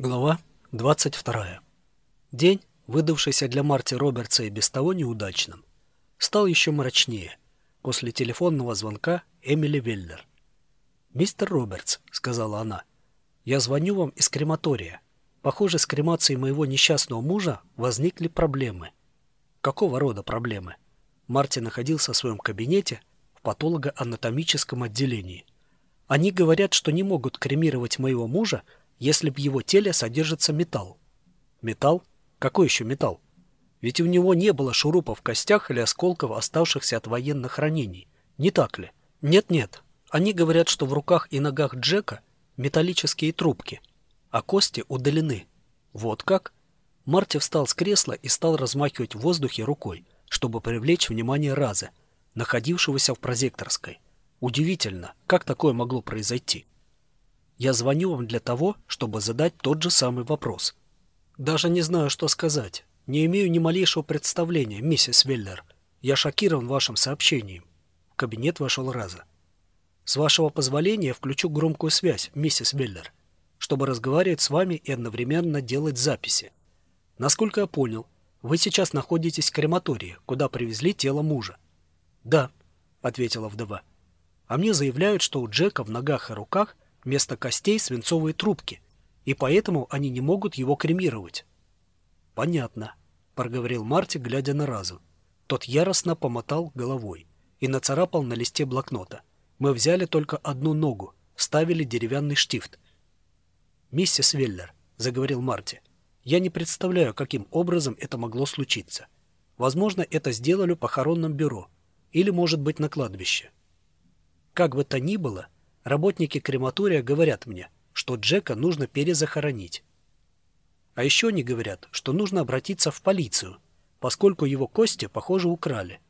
Глава 22. День, выдавшийся для Марти Робертса и без того неудачным, стал еще мрачнее после телефонного звонка Эмили Веллер. «Мистер Робертс», — сказала она, — «я звоню вам из крематория. Похоже, с кремацией моего несчастного мужа возникли проблемы». «Какого рода проблемы?» Марти находился в своем кабинете в патологоанатомическом отделении. «Они говорят, что не могут кремировать моего мужа, если в его теле содержится металл. Металл? Какой еще металл? Ведь у него не было шурупов в костях или осколков, оставшихся от военных ранений. Не так ли? Нет-нет. Они говорят, что в руках и ногах Джека металлические трубки, а кости удалены. Вот как? Марти встал с кресла и стал размахивать в воздухе рукой, чтобы привлечь внимание Раза, находившегося в прозекторской. Удивительно, как такое могло произойти? Я звоню вам для того, чтобы задать тот же самый вопрос. Даже не знаю, что сказать. Не имею ни малейшего представления, миссис Веллер. Я шокирован вашим сообщением. В кабинет вошел Раза. С вашего позволения включу громкую связь, миссис Веллер, чтобы разговаривать с вами и одновременно делать записи. Насколько я понял, вы сейчас находитесь в крематории, куда привезли тело мужа. Да, ответила вдова. А мне заявляют, что у Джека в ногах и руках – вместо костей свинцовые трубки, и поэтому они не могут его кремировать. «Понятно», — проговорил Марти, глядя на Разу. Тот яростно помотал головой и нацарапал на листе блокнота. «Мы взяли только одну ногу, ставили деревянный штифт». «Миссис Веллер», — заговорил Марти, — «я не представляю, каким образом это могло случиться. Возможно, это сделали в похоронном бюро или, может быть, на кладбище. Как бы то ни было, — Работники крематория говорят мне, что Джека нужно перезахоронить. А еще они говорят, что нужно обратиться в полицию, поскольку его кости, похоже, украли.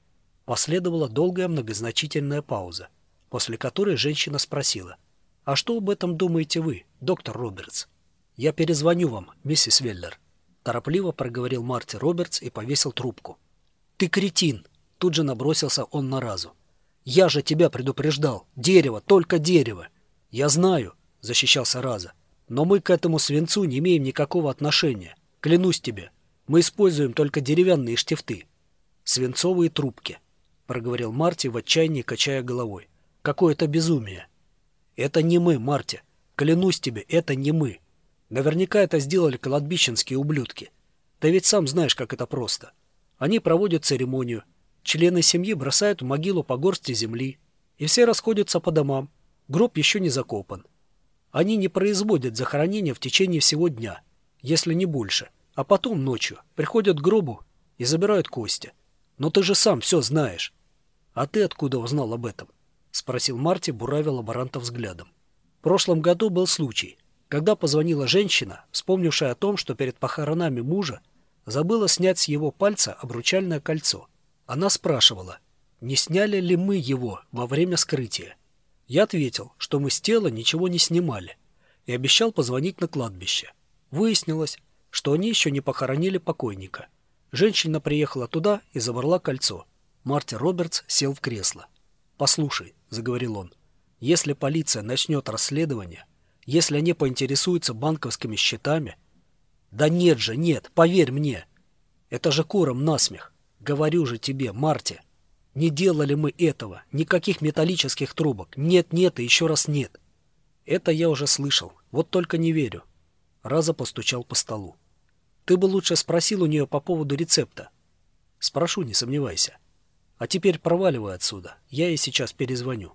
Последовала долгая многозначительная пауза, после которой женщина спросила, «А что об этом думаете вы, доктор Робертс?» «Я перезвоню вам, миссис Веллер», — торопливо проговорил Марти Робертс и повесил трубку. «Ты кретин!» — тут же набросился он на разу. Я же тебя предупреждал. Дерево, только дерево. Я знаю, защищался Раза. Но мы к этому свинцу не имеем никакого отношения. Клянусь тебе, мы используем только деревянные штифты. Свинцовые трубки, проговорил Марти в отчаянии, качая головой. Какое-то безумие. Это не мы, Марти. Клянусь тебе, это не мы. Наверняка это сделали кладбищенские ублюдки. Ты ведь сам знаешь, как это просто. Они проводят церемонию, Члены семьи бросают в могилу по горсти земли, и все расходятся по домам. Гроб еще не закопан. Они не производят захоронения в течение всего дня, если не больше, а потом ночью приходят к гробу и забирают кости. Но ты же сам все знаешь. А ты откуда узнал об этом? Спросил Марти, буравя лаборанта взглядом. В прошлом году был случай, когда позвонила женщина, вспомнившая о том, что перед похоронами мужа забыла снять с его пальца обручальное кольцо – она спрашивала, не сняли ли мы его во время скрытия. Я ответил, что мы с тела ничего не снимали, и обещал позвонить на кладбище. Выяснилось, что они еще не похоронили покойника. Женщина приехала туда и забрала кольцо. Марти Робертс сел в кресло. «Послушай», — заговорил он, — «если полиция начнет расследование, если они поинтересуются банковскими счетами...» «Да нет же, нет, поверь мне! Это же куром насмех. Говорю же тебе, Марти, не делали мы этого, никаких металлических трубок. Нет, нет и еще раз нет. Это я уже слышал, вот только не верю. Раза постучал по столу. Ты бы лучше спросил у нее по поводу рецепта. Спрошу, не сомневайся. А теперь проваливай отсюда, я ей сейчас перезвоню.